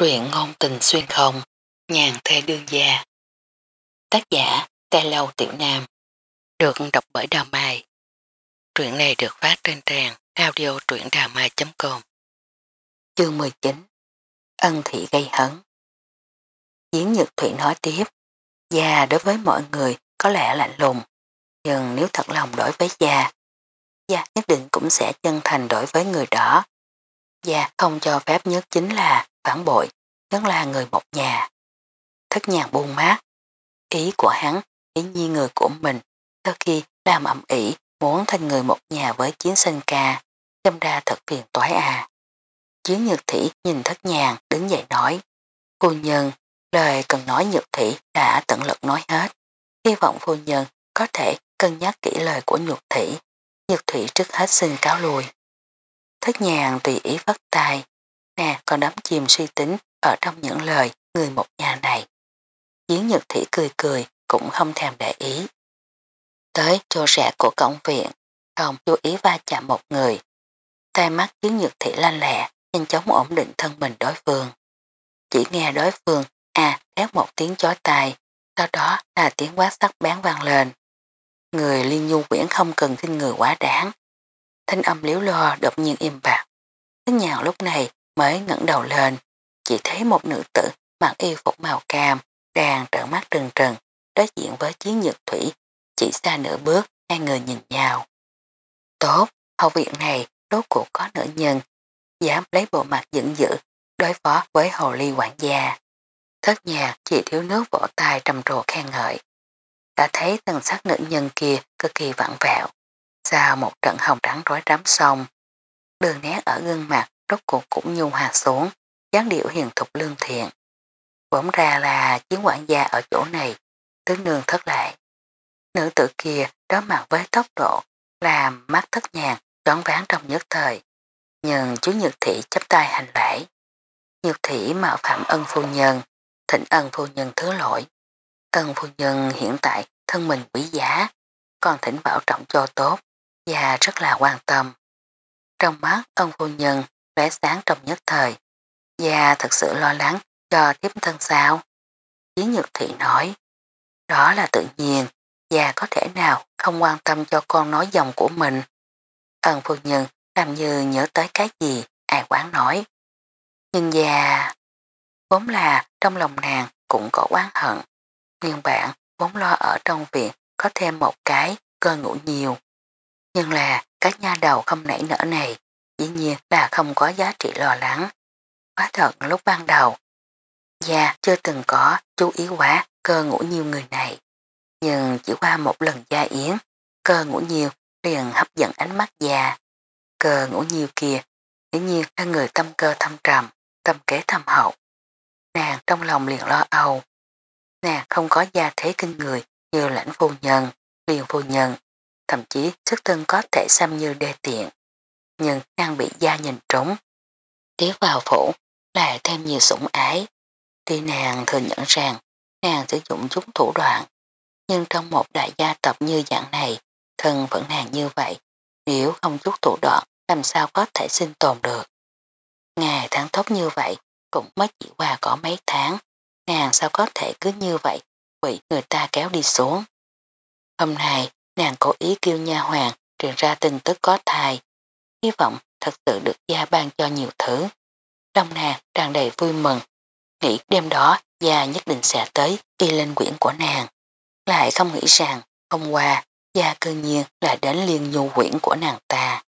Truyện ngôn tình xuyên không, nhàn thê đương gia. Tác giả, Tê Lâu Tiểu Nam. Được đọc bởi Đào Mai. Truyện này được phát trên trang audio truyệnđàmai.com Chương 19 Ân thị gây hấn Diễn Nhật Thủy nói tiếp Gia đối với mọi người có lẽ lạnh lùng nhưng nếu thật lòng đối với Gia Gia nhất định cũng sẽ chân thành đối với người đó. Gia không cho phép nhất chính là phản bội, nhất là người một nhà. Thất nhàng buông mát. Ý của hắn, ý nhi người của mình, sau khi làm ẩm ỉ muốn thành người một nhà với chiến sinh ca, châm ra thật phiền toái à. Chiến nhược thủy nhìn thất nhàng đứng dậy nói, cô nhân, lời cần nói nhược thủy đã tận lực nói hết. Hy vọng phu nhân có thể cân nhắc kỹ lời của nhược thủy. Nhược thủy trước hết xin cáo lùi. Thất nhàng tùy ý vất tay, nè còn đắm chìm suy tính ở trong những lời người một nhà này. Chiến nhật thủy cười cười cũng không thèm để ý. Tới chỗ rẽ của cổng viện, không chú ý va chạm một người. tay mắt chiến nhật thủy lanh lẹ, nhanh chóng ổn định thân mình đối phương. Chỉ nghe đối phương à thét một tiếng chói tai, sau đó là tiếng quát sắc bán vang lên. Người liên nhu quyển không cần khinh người quá đáng. Thanh âm liếu lo đột nhiên im bạc. Thế nhào lúc này mới ngẩng đầu lên, chỉ thấy một nữ tử mặc y phục màu cam đang trợn mắt trừng trừng đối diện với chiến nhược thủy chỉ xa nửa bước hai người nhìn nhau. Tốt, hậu viện này đốt cuộc có nữ nhân dám lấy bộ mặt dững dữ đối phó với hồ ly quản gia. Thất nhà chỉ thiếu nước vỗ tay trầm trồ khen ngợi. Đã thấy tầng sắc nữ nhân kia cực kỳ vặn vẹo. Sau một trận hồng trắng rối rắm xong, đường nét ở gương mặt rốt cuộc cũng nhu hòa xuống, dáng điệu hiền thục lương thiện. Bỗng ra là chiến quản gia ở chỗ này, tướng nương thất lại. Nữ tử kia đó mặt với tốc độ, làm mắt thất nhàng, đoán ván trong nhất thời. Nhưng chú Nhược Thị chấp tay hành lễ. Nhược Thị mạo phạm ân phu nhân, thịnh ân phu nhân thứ lỗi. Ân phu nhân hiện tại thân mình quý giá, còn thỉnh bảo trọng cho tốt và rất là quan tâm. Trong mắt ân phu nhân lóe sáng trong nhất thời, gia thật sự lo lắng cho tiếp thân sao. Chí Nhược Thị nói, đó là tự nhiên, gia có thể nào không quan tâm cho con nói dòng của mình. Ân phu nhân làm như nhớ tới cái gì, ai quán nói. Nhưng gia vốn là trong lòng nàng cũng có oán hận. Nguyên bản vốn lo ở trong viện có thêm một cái cơ ngủ nhiều. Nhưng là các nha đầu không nảy nở này dĩ nhiên là không có giá trị lo lắng. Quá thật lúc ban đầu, Gia chưa từng có chú ý quá cơ ngủ nhiều người này. Nhưng chỉ qua một lần gia yến, cơ ngủ nhiều liền hấp dẫn ánh mắt Gia. Cơ ngủ nhiều kia, dĩ nhiên là người tâm cơ thâm trầm, tâm kế thâm hậu. Nàng trong lòng liền lo âu. Nàng không có gia thế kinh người như lãnh phu nhân, liền phu nhân, thậm chí sức thân có thể xăm như đê tiện. Nhưng nàng bị gia nhìn trống. Tiếp vào phủ lại thêm nhiều sủng ái. Tuy nàng thừa nhận rằng nàng sử dụng chút thủ đoạn, nhưng trong một đại gia tộc như dạng này, thân vẫn nàng như vậy, nếu không chút thủ đoạn làm sao có thể sinh tồn được. Ngày tháng tốt như vậy cũng mới chỉ qua có mấy tháng, nàng sao có thể cứ như vậy bị người ta kéo đi xuống. Hôm nay nàng cố ý kêu nha hoàng truyền ra tin tức có thai, hy vọng thật sự được gia ban cho nhiều thứ. Trong nàng tràn đầy vui mừng, nghĩ đêm đó gia nhất định sẽ tới y lên quyển của nàng. Lại không nghĩ rằng hôm qua gia cư nhiên là đến liên nhu quyển của nàng ta.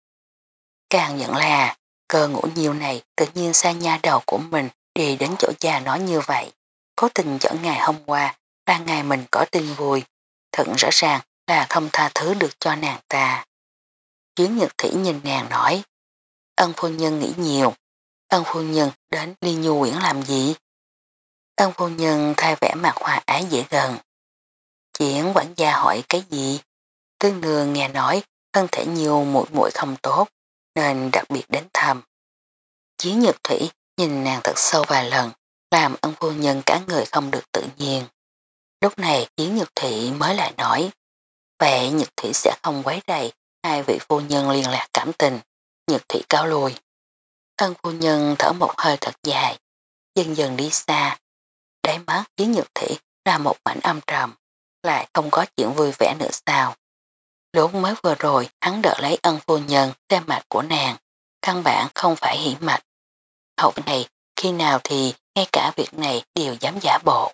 Càng nhận là cơ ngủ nhiều này tự nhiên xa nha đầu của mình đi đến chỗ gia nói như vậy. Cố tình dẫn ngày hôm qua ba ngày mình có tin vui. Thật rõ ràng là không tha thứ được cho nàng ta. Chiến nhật thủy nhìn nàng nói ân phu nhân nghĩ nhiều ân phu nhân đến liên nhu quyển làm gì? Ân phu nhân thay vẻ mặt hòa ái dễ gần. Chiến quản gia hỏi cái gì? Tương nương nghe nói thân thể nhiều, mũi mũi không tốt, nên đặc biệt đến thăm. Chiến nhật thủy nhìn nàng thật sâu vài lần, làm ân phu nhân cả người không được tự nhiên. Lúc này chiến nhật thủy mới lại nói, vậy nhật thủy sẽ không quấy rầy hai vị phu nhân liên lạc cảm tình. Nhật thủy cao lùi. Ân phu nhân thở một hơi thật dài. dần dần đi xa. Đáy mắt khiến nhược thị là một mảnh âm trầm, lại không có chuyện vui vẻ nữa sao. Lúc mới vừa rồi hắn đỡ lấy ân phu nhân xem mạch của nàng, căn bản không phải hiểm mạch. Hậu này khi nào thì ngay cả việc này đều dám giả bộ.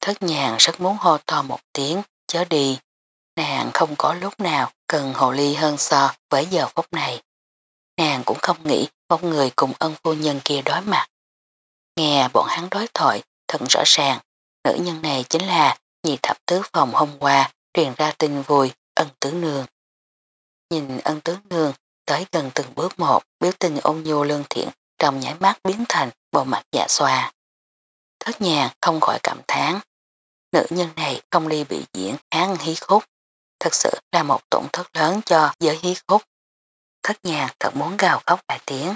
Thất nhàng rất muốn hô to một tiếng, chớ đi. Nàng không có lúc nào cần hồ ly hơn so với giờ phút này. Nàng cũng không nghĩ một người cùng ân phu nhân kia đối mặt. Nghe bọn hắn đối thoại thật rõ ràng, nữ nhân này chính là nhị thập tứ phòng hôm qua truyền ra tin vui ân tứ nương. Nhìn ân tứ nương tới gần từng bước một biểu tình ôn nhu lương thiện trong nhảy mắt biến thành bộ mặt dạ xoa. Thất nhà không khỏi cảm thán nữ nhân này không ly bị diễn án hí khúc, thật sự là một tổn thất lớn cho giới hí khúc. Thất nhàng thật muốn gào khóc đại tiếng.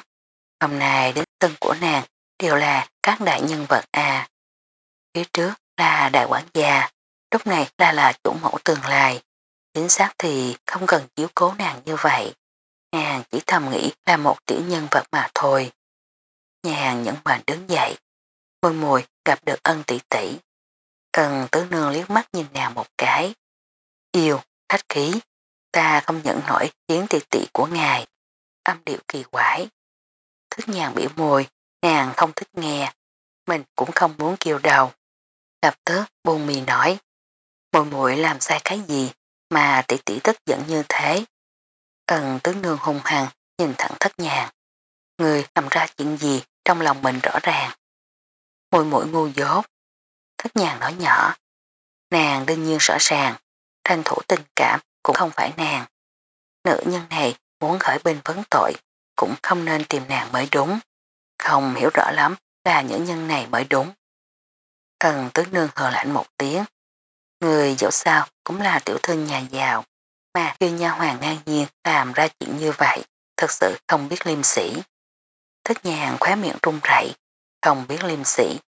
Hôm nay đến tân của nàng đều là các đại nhân vật à. Phía trước là đại quản gia, lúc này là là chủ mẫu tương lai. Chính xác thì không cần chiếu cố nàng như vậy. Nàng chỉ thầm nghĩ là một tiểu nhân vật mà thôi. Nhàn nhẫn mạnh đứng dậy. Mùi mùi gặp được ân tỷ tỷ. Cần tứ nương liếc mắt nhìn nàng một cái. Yêu, Khách khí, ta không nhận nổi tiếng tỷ tỷ của ngài. Âm điệu kỳ quái. Thức nhàn biểu môi, nàng không thích nghe. Mình cũng không muốn kêu đầu. Lập tức buồn mì nói. Mùi muội làm sai cái gì mà tỷ tỷ tức giận như thế. Tần tứ nương hung hăng nhìn thẳng thất nhàn. Người làm ra chuyện gì trong lòng mình rõ ràng. Mùi mũi ngu dốt, Thất nhàng nói nhỏ. Nàng đương nhiên rõ ràng, tranh thủ tình cảm cũng không phải nàng. Nữ nhân này muốn khởi binh vấn tội, cũng không nên tìm nàng mới đúng. Không hiểu rõ lắm là những nhân này mới đúng. Thần tứ nương hờ lạnh một tiếng. Người dẫu sao cũng là tiểu thư nhà giàu, mà kêu nha hoàng ngang nhiên làm ra chuyện như vậy, thật sự không biết liêm sĩ. Thích nhàng khóe miệng run rẩy, không biết liêm sĩ,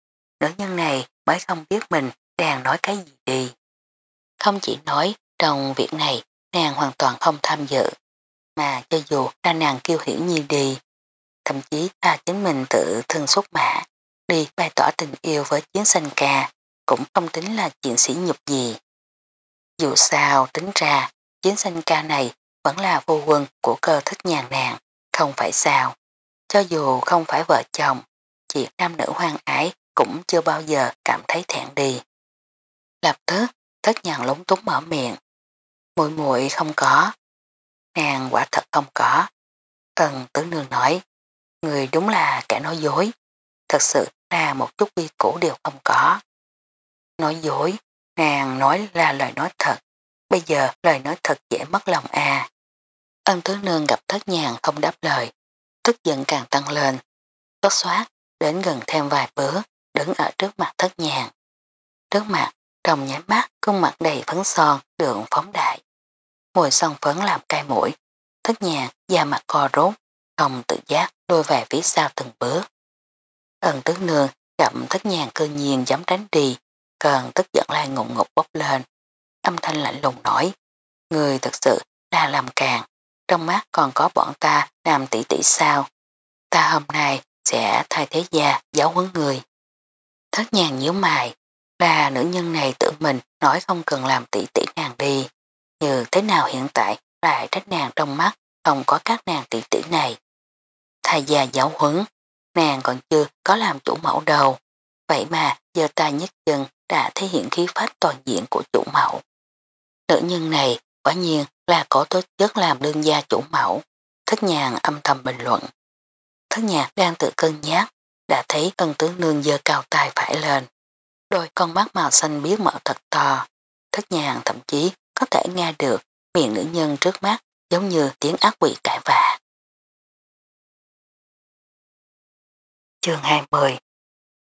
nữ nhân này mới không biết mình đang nói cái gì đi. Không chỉ nói trong việc này nàng hoàn toàn không tham dự, mà cho dù là nàng kêu hiểu nhi đi, thậm chí là chính mình tự thân xuất mã, đi bày tỏ tình yêu với chiến sanh ca, cũng không tính là chuyện sĩ nhục gì. Dù sao tính ra, chiến sanh ca này vẫn là vô quân của cơ thích nhàn nàng, không phải sao. Cho dù không phải vợ chồng, chuyện nam nữ hoang ái cũng chưa bao giờ cảm thấy thẹn đi. Lập tức, thất nhàn lúng túng mở miệng. Mùi mùi không có. Nàng quả thật không có. Tần tử nương nói, người đúng là kẻ nói dối. Thật sự là một chút quy củ đều không có. Nói dối, nàng nói là lời nói thật. Bây giờ lời nói thật dễ mất lòng à. Ân tứ nương gặp thất nhàn không đáp lời. Tức giận càng tăng lên. Tốt xoát, đến gần thêm vài bữa đứng ở trước mặt thất nhàn. Trước mặt, trong nháy mắt, cung mặt đầy phấn son, đường phóng đại. Mùi son phấn làm cay mũi, thất nhàn, da mặt co rốt, không tự giác đôi về phía sau từng bước. Ân tứ nương chậm thất nhàn cơ nhiên dám tránh đi, cần tức giận lai ngụng ngục bốc lên. Âm thanh lạnh lùng nổi. người thật sự là làm càng, trong mắt còn có bọn ta làm tỷ tỷ sao. Ta hôm nay sẽ thay thế gia giáo huấn người. Thất nhàng nhíu mày, là nữ nhân này tự mình nói không cần làm tỷ tỷ nàng đi. Như thế nào hiện tại lại trách nàng trong mắt không có các nàng tỷ tỷ này. Thay già giáo huấn, nàng còn chưa có làm chủ mẫu đầu. Vậy mà giờ ta nhất chân đã thể hiện khí phách toàn diện của chủ mẫu. Nữ nhân này quả nhiên là có tố chất làm đương gia chủ mẫu. Thất nhàng âm thầm bình luận. Thất nhạc đang tự cân nhắc, đã thấy ân tướng nương dơ cao tay phải lên. Đôi con mắt màu xanh biếc mở thật to, thất nhàng thậm chí có thể nghe được miệng nữ nhân trước mắt giống như tiếng ác quỷ cãi vã. Chương 20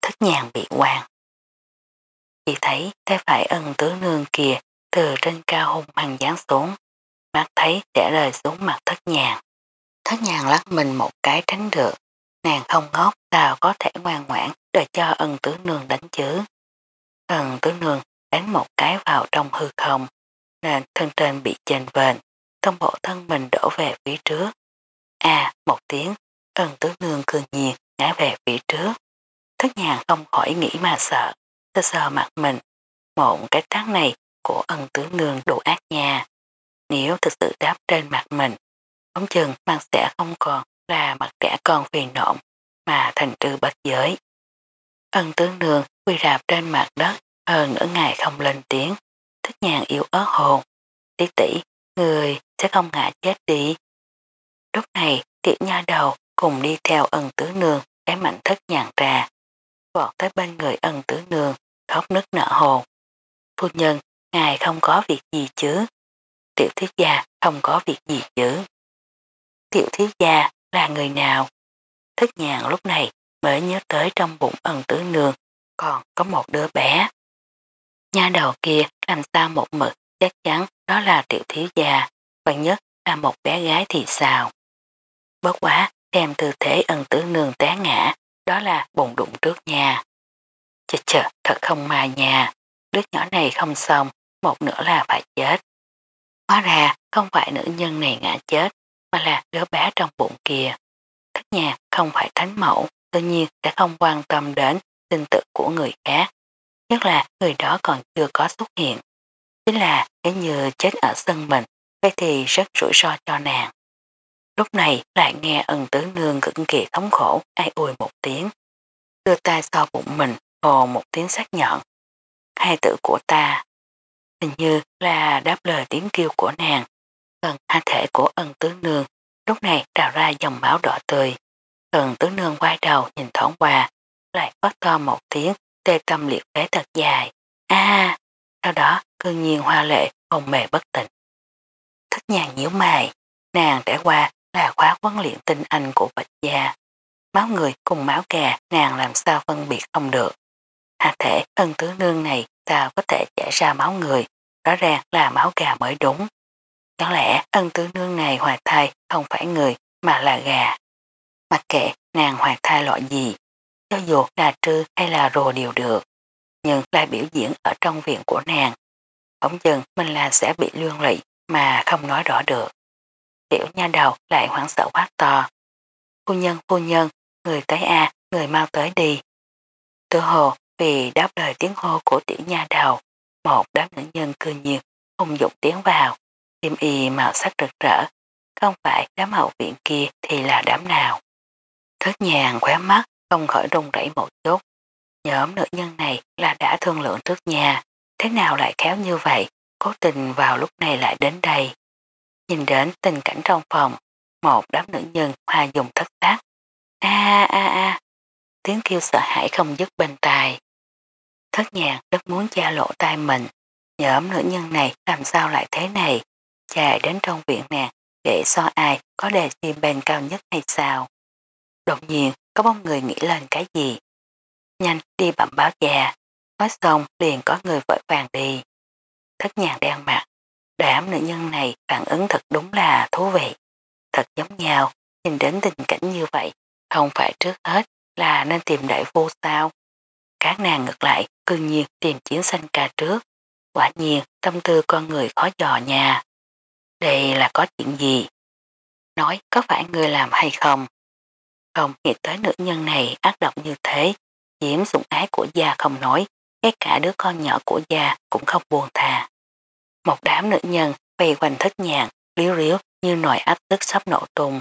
Thất nhàng bị quan Chỉ thấy tay phải ân tứ nương kia từ trên cao hung hăng dán xuống, mắt thấy trả rời xuống mặt thất nhàng. Thất nhàng lắc mình một cái tránh được, nàng không ngốc sao có thể ngoan ngoãn để cho ân tứ nương đánh chứ. Ân tứ nương đánh một cái vào trong hư không, nàng thân trên bị chênh vền, trong bộ thân mình đổ về phía trước. À, một tiếng, ân tứ nương cương nhiên ngã về phía trước. Thất nhàng không khỏi nghĩ mà sợ, sơ sờ mặt mình. Một cái tán này của ân tứ nương đủ ác nha. Nếu thực sự đáp trên mặt mình, ống chừng mang sẽ không còn là mặt trẻ con phiền nộm mà thành trư bất giới. Ân tướng đường quy rạp trên mặt đất hơn nửa ngày không lên tiếng, thích nhàng yếu ớt hồn. Tỷ tỷ, người sẽ không ngã chết đi. Lúc này tiểu nha đầu cùng đi theo ân tướng nương cái mạnh thất nhàng ra. Vọt tới bên người ân tướng nương, khóc nức nở hồn. Phu nhân, ngài không có việc gì chứ? Tiểu thiết gia không có việc gì chứ? Tiểu thiết gia là người nào? Thất nhàng lúc này mới nhớ tới trong bụng ân Tử nương còn có một đứa bé. Nha đầu kia làm sao một mực chắc chắn đó là tiểu thiếu gia, và nhất là một bé gái thì sao. Bất quá đem tư thế ân tử nương té ngã, đó là bụng đụng trước nhà. Chật chật thật không mà nhà, đứa nhỏ này không xong, một nữa là phải chết. Hóa ra không phải nữ nhân này ngã chết, mà là đứa bé trong bụng kia. Thất nhà không phải thánh mẫu, tự nhiên sẽ không quan tâm đến sinh tử của người khác. Nhất là người đó còn chưa có xuất hiện. Chính là nếu như chết ở sân mình, vậy thì rất rủi ro cho nàng. Lúc này lại nghe ân tứ nương cực kỳ thống khổ, ai ui một tiếng. Đưa tay so bụng mình, hồ một tiếng sắc nhọn. Hai tử của ta, hình như là đáp lời tiếng kêu của nàng. Gần hai thể của ân tứ nương, lúc này trào ra dòng máu đỏ tươi. Ân tứ nương quay đầu nhìn thoảng qua, lại phát to một tiếng tê tâm liệt phế thật dài. a sau đó cư nhiên hoa lệ hồn mề bất tỉnh. Thích nhàng nhíu mày, nàng trải qua là khóa quấn luyện tinh anh của bạch gia. Máu người cùng máu gà nàng làm sao phân biệt không được. Hạ thể ân tứ nương này sao có thể chảy ra máu người, rõ ràng là máu gà mới đúng. Chẳng lẽ ân tứ nương này hoài thai không phải người mà là gà. Mặc kệ nàng hoài thai loại gì, cho dù là trư hay là rồ đều được, nhưng lại biểu diễn ở trong viện của nàng. ổng dần mình là sẽ bị lương lị mà không nói rõ được. Tiểu nha đầu lại hoảng sợ quát to. Phu nhân, phu nhân, người tới A, người mau tới đi. Tự hồ vì đáp lời tiếng hô của tiểu nha đầu, một đám nữ nhân cư nhiên hung dụng tiến vào, tim y màu sắc rực rỡ, không phải đám hậu viện kia thì là đám nào. Thất nhàng khóe mắt không khỏi rung rẩy một chút. Nhóm nữ nhân này là đã thương lượng trước nhà, thế nào lại khéo như vậy, cố tình vào lúc này lại đến đây. Nhìn đến tình cảnh trong phòng, một đám nữ nhân hoa dùng thất tác. A a a, tiếng kêu sợ hãi không dứt bên tai. Thất nhàng rất muốn cha lộ tai mình, nhóm nữ nhân này làm sao lại thế này, chạy đến trong viện nàng để so ai có đề chim bền cao nhất hay sao. Đột nhiên có bóng người nghĩ lên cái gì. Nhanh đi bẩm báo già, nói xong liền có người vội vàng đi. Thất nhàng đen mặt, đám nữ nhân này phản ứng thật đúng là thú vị. Thật giống nhau, nhìn đến tình cảnh như vậy, không phải trước hết là nên tìm đại vô sao. Các nàng ngược lại, cư nhiên tìm chiến sanh ca trước. Quả nhiên, tâm tư con người khó dò nhà. Đây là có chuyện gì? Nói có phải người làm hay không? Không nghĩ tới nữ nhân này ác độc như thế, diễm dụng ái của gia không nói, ngay cả đứa con nhỏ của gia cũng không buồn thà. Một đám nữ nhân vây quanh thất nhàn, liếu riếu như nồi áp tức sắp nổ tung,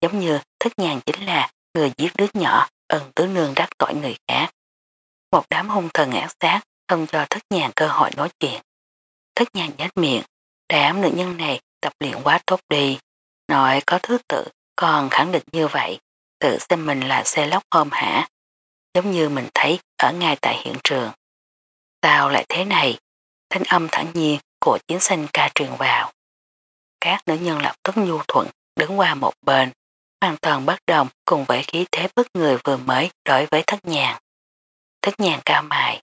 giống như thất nhàn chính là người giết đứa nhỏ, ân tứ nương đắc tội người khác. Một đám hung thần ác sát không cho thất nhàn cơ hội nói chuyện. Thất nhàn nhát miệng, đám nữ nhân này tập luyện quá tốt đi, nội có thứ tự, còn khẳng định như vậy, tự xem mình là xe lóc hôm hả, giống như mình thấy ở ngay tại hiện trường. Sao lại thế này? Thanh âm thẳng nhiên của chiến sinh ca truyền vào. Các nữ nhân lập tức nhu thuận đứng qua một bên, hoàn toàn bất đồng cùng với khí thế bất người vừa mới đối với thất nhàn. Thất nhàn cao mại,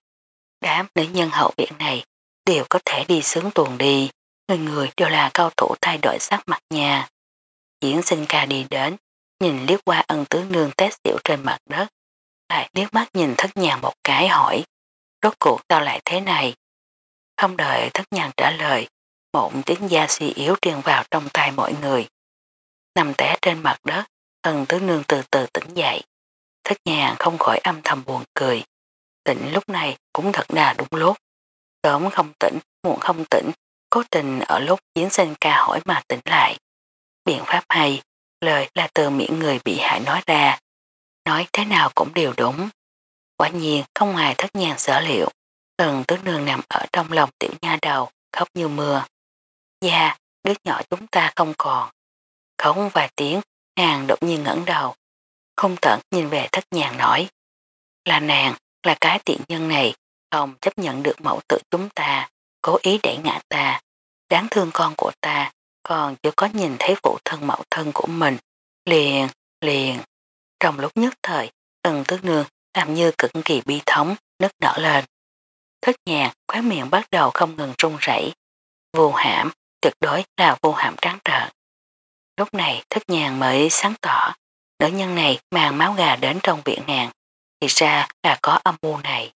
đám nữ nhân hậu viện này đều có thể đi sướng tuần đi, người người đều là cao thủ thay đổi sắc mặt nhà. Diễn sinh ca đi đến, nhìn liếc qua ân tứ nương té xỉu trên mặt đất, lại liếc mắt nhìn thất nhàn một cái hỏi, rốt cuộc sao lại thế này? Không đợi thất nhàn trả lời, một tiếng da suy yếu truyền vào trong tay mọi người. Nằm té trên mặt đất, ân tứ nương từ từ tỉnh dậy. Thất nhàng không khỏi âm thầm buồn cười. Tỉnh lúc này cũng thật là đúng lúc. Sớm không tỉnh, muộn không tỉnh, cố tình ở lúc chiến sinh ca hỏi mà tỉnh lại. Biện pháp hay, lời là từ miệng người bị hại nói ra. Nói thế nào cũng đều đúng. Quả nhiên không hài thất nhàng sở liệu. Tần tứ nương nằm ở trong lòng tiểu nha đầu, khóc như mưa. Dạ, đứa nhỏ chúng ta không còn. Không vài tiếng, nàng đột nhiên ngẩng đầu. Không tận nhìn về thất nhàng nói. Là nàng, là cái tiện nhân này, không chấp nhận được mẫu tự chúng ta, cố ý đẩy ngã ta. Đáng thương con của ta, còn chưa có nhìn thấy phụ thân mẫu thân của mình. Liền, liền. Trong lúc nhất thời, tần tước nương làm như cực kỳ bi thống, nứt nở lên. Thất nhạc khóe miệng bắt đầu không ngừng run rẩy. Vô hãm, tuyệt đối là vô hãm trắng trợn. Lúc này thất nhàng mới sáng tỏ, nữ nhân này mang máu gà đến trong viện nàng, thì ra là có âm mưu này.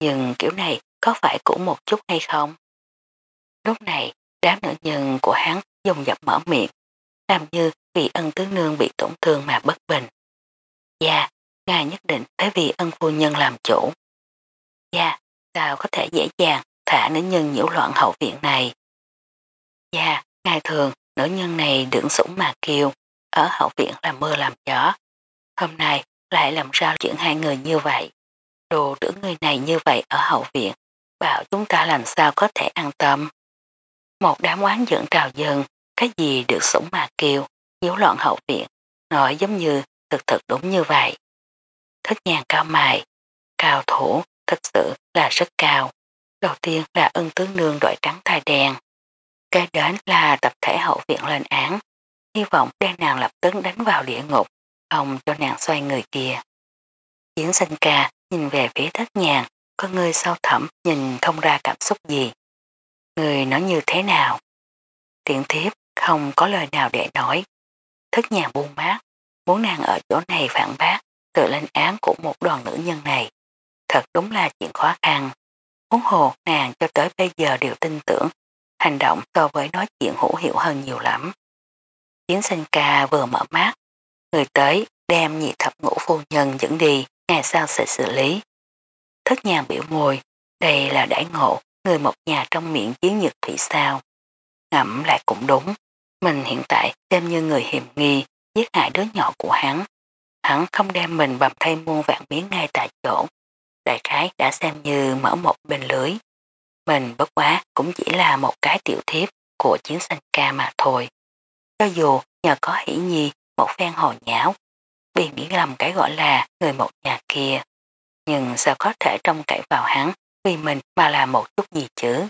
Nhưng kiểu này có phải cũng một chút hay không? Lúc này, đám nữ nhân của hắn dùng dập mở miệng, làm như vì ân tứ nương bị tổn thương mà bất bình. Dạ, ngài nhất định phải vì ân phu nhân làm chủ. Dạ, sao có thể dễ dàng thả nữ nhân nhiễu loạn hậu viện này. Dạ, ngài thường nữ nhân này đựng sủng mà kêu, ở hậu viện làm mưa làm gió. Hôm nay lại làm sao chuyện hai người như vậy. Đồ đỡ người này như vậy ở hậu viện, bảo chúng ta làm sao có thể an tâm. Một đám oán dẫn trào dần, cái gì được sủng mà kêu, nhiễu loạn hậu viện, nói giống như thực thực đúng như vậy. Thất nhàn cao mài, cao thủ, thật sự là rất cao. Đầu tiên là ân tướng nương đội trắng thai đen. Cái đến là tập thể hậu viện lên án. Hy vọng đem nàng lập tức đánh vào địa ngục, ông cho nàng xoay người kia. Chiến sinh ca nhìn về phía thất nhàn, có người sâu thẩm nhìn không ra cảm xúc gì. Người nói như thế nào? Tiện thiếp không có lời nào để nói. Thất nhàn buông mát, muốn nàng ở chỗ này phản bác, tự lên án của một đoàn nữ nhân này. Thật đúng là chuyện khó khăn. Muốn hồ nàng cho tới bây giờ đều tin tưởng, hành động so với nói chuyện hữu hiệu hơn nhiều lắm. Chiến sinh ca vừa mở mắt, người tới đem nhị thập ngũ phu nhân dẫn đi, ngày sau sẽ xử lý. Thất nhàng biểu môi, đây là đại ngộ, người một nhà trong miệng chiến nhật thủy sao. Ngẫm lại cũng đúng, mình hiện tại xem như người hiểm nghi, giết hại đứa nhỏ của hắn. Hắn không đem mình bầm thay muôn vạn miếng ngay tại chỗ. Đại khái đã xem như mở một bên lưới. Mình bất quá cũng chỉ là một cái tiểu thiếp của chiến sanh ca mà thôi. Cho dù nhờ có hỷ nhi một phen hồ nháo, bị nghĩ lầm cái gọi là người một nhà kia. Nhưng sao có thể trông cậy vào hắn vì mình mà là một chút gì chứ?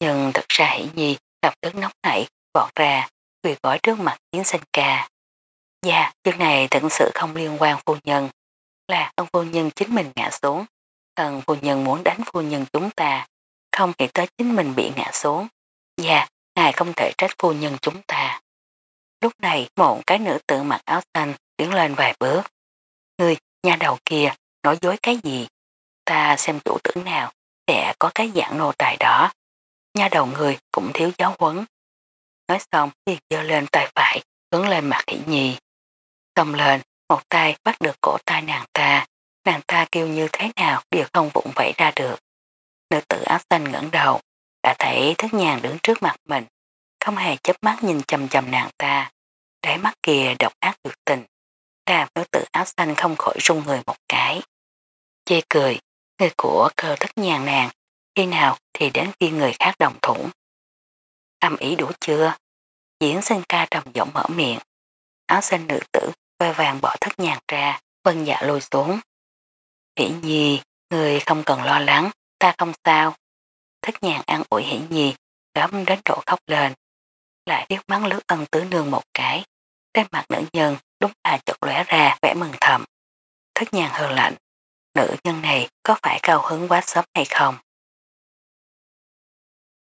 Nhưng thật ra hỷ nhi lập tức nóng nảy, vọt ra, quỳ gói trước mặt chiến sinh ca. Dạ, chuyện này thật sự không liên quan phu nhân, là ông phu nhân chính mình ngã xuống. Thần phu nhân muốn đánh phu nhân chúng ta, không nghĩ tới chính mình bị ngã xuống. Dạ, ngài không thể trách phu nhân chúng ta. Lúc này một cái nữ tự mặc áo xanh tiến lên vài bước. Ngươi, nhà đầu kia, nói dối cái gì? Ta xem chủ tử nào sẽ có cái dạng nô tài đó. nha đầu người cũng thiếu giáo huấn. Nói xong thì dơ lên tay phải, hướng lên mặt hỷ nhi. Cầm lên, một tay bắt được cổ tay nàng ta, nàng ta kêu như thế nào đều không vụng vẫy ra được. Nữ tử áo xanh ngẩng đầu, đã thấy thức nhàn đứng trước mặt mình, không hề chấp mắt nhìn chầm chầm nàng ta. Đáy mắt kia độc ác tuyệt tình, làm nữ tử áo xanh không khỏi rung người một cái. Chê cười, người của cơ thất nhàn nàng, khi nào thì đến khi người khác đồng thủ. Âm ý đủ chưa? Diễn sinh ca trầm giọng mở miệng. Áo xanh nữ tử vơi vàng bỏ thất nhàn ra, vân dạ lùi xuống. Hỷ nhi, người không cần lo lắng, ta không sao. Thất nhàn ăn ủi hỷ nhi, gấm đến độ khóc lên. Lại điếc mắng lướt ân tứ nương một cái. Trên mặt nữ nhân đúng là chật lẻ ra vẻ mừng thầm. Thất nhàn hờ lạnh. Nữ nhân này có phải cao hứng quá sớm hay không?